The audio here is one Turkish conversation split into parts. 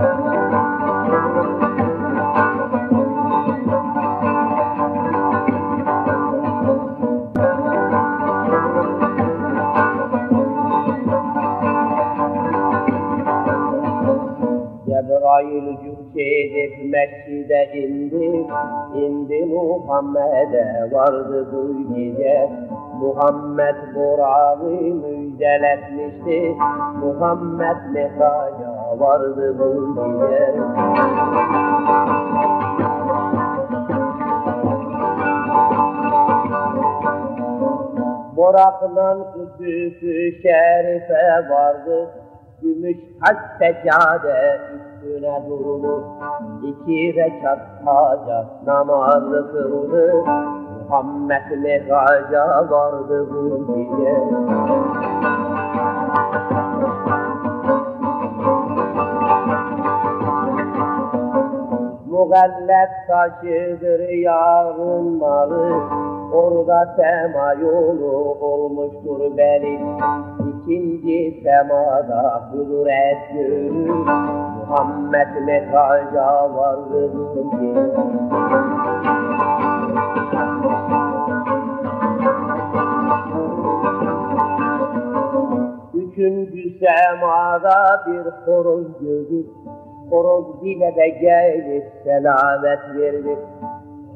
Cebrail cübçe edip mescide indi, indi Muhammed'e vardı bu gece. Muhammed Burak'ı müjdeletmişti, Muhammed mehraca vardı bu gece. Burak'la Kudüs-ü Şerif'e vardı, Gümüş hac seccade üstüne durulur, iki rekat hacat namazı kıldı, Muhammed mehraca vardı bu gece. Mugallep taşıdır yarın malı, Orada sema yolu olmuştur benim İkinci semada kudret gönül. Muhammed metaca vardı bugün Üçüncü semada bir horoz gördük Horoz bile de gelip selamet verdik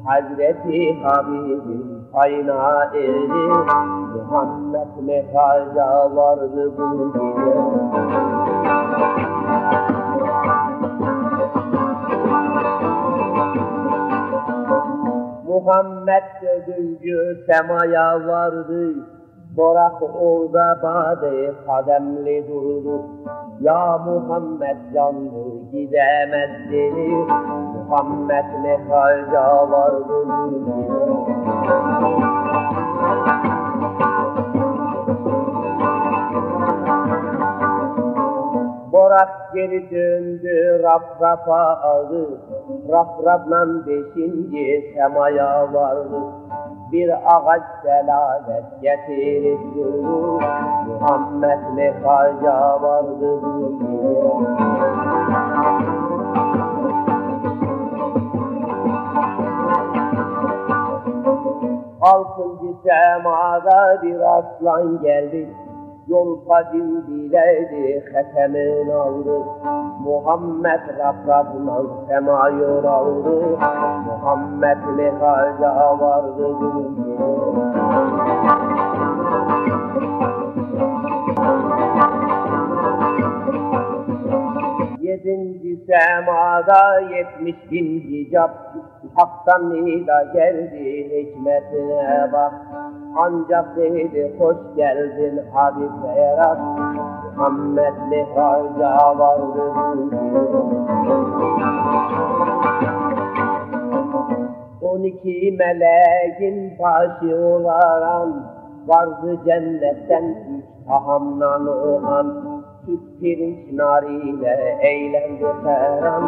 Hazreti Habibim payına erdi Muhammed metaca vardı bu gece. Muhammed dördüncü semaya vardı. Borak orada bade kademli durdu Ya Muhammed canlı gidemez dedi Muhammed ne halca vardı Borak geri döndü raf rafa aldı. Raf rafla beşinci semaya vardı bir ağaç selamet getirip durdu Muhammed mekaca vardı Altıncı semada bir aslan geldi Yol kadim diledi, hetemin aldı. Muhammed rafrafla sema yol aldı Muhammed mehaca vardı Yedinci semada yetmiş bin hicap. Hak'tan nida geldi hikmetine bak. Ancak dedi hoş geldin Habib Berat Muhammed mihraca vardı On iki meleğin başı olaran Vardı cennetten üç tahamdan olan pirinç nariyle eğlendi feran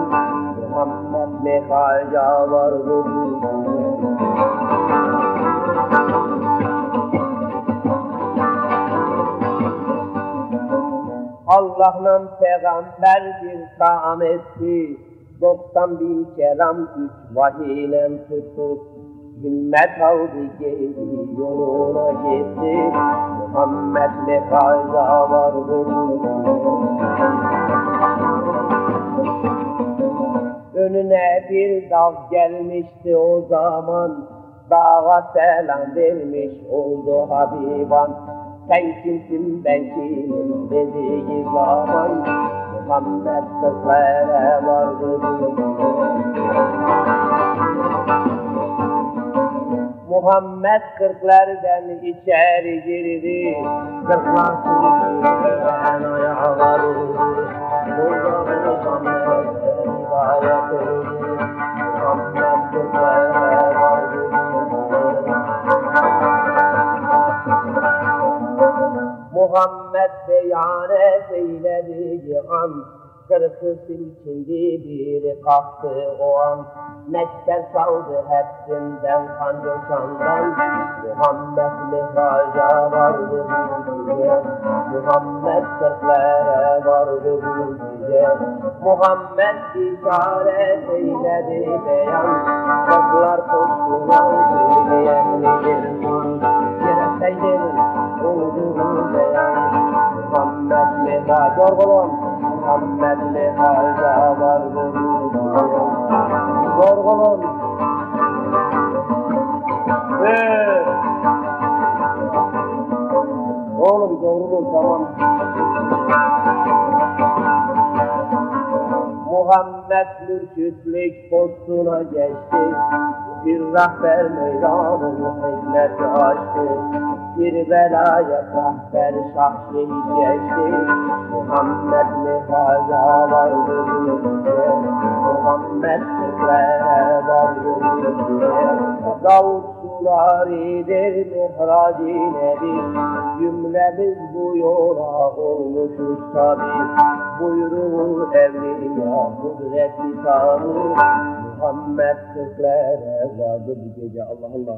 Muhammed mihraca vardı Allah'la peygamber bir taam etti. 90 bin kelam üç vahiyle tuttu. Himmet aldı geri yoluna gitti. Muhammed mekaza vardı. Önüne bir dağ gelmişti o zaman. Dağa selam vermiş oldu Habiban. Sen kimsin ben kimim dediği zaman Muhammed kızlara vardı Muhammed kırklardan içeri girdi. Kırklar sürüden ayağa vardı Burada Muhammed hidayet edildi Muhammed kırklara vardı Muhammed beyanet eylediği an Kırkı silkindi biri kalktı o an. Neşter saldı hepsinden kan coşandan Muhammed mihraca vardı bu Muhammed kırklara vardı gece Muhammed işaret eyledi beyan. Kızlar Muhammed mürşitlik postuna geçti. Bir rahber meydanını hikmet açtı. Bir belaya rahber şah şehit geçti. Muhammed mihaza vardı diye. Muhammed sıklara vardı diye. Davut suridir mihraci nebi. Cümlemiz bu yola olmuşuz tabi. Buyruğu evliya kudreti tanrı. Muhammed sıklara vardı bu gece Allah Allah.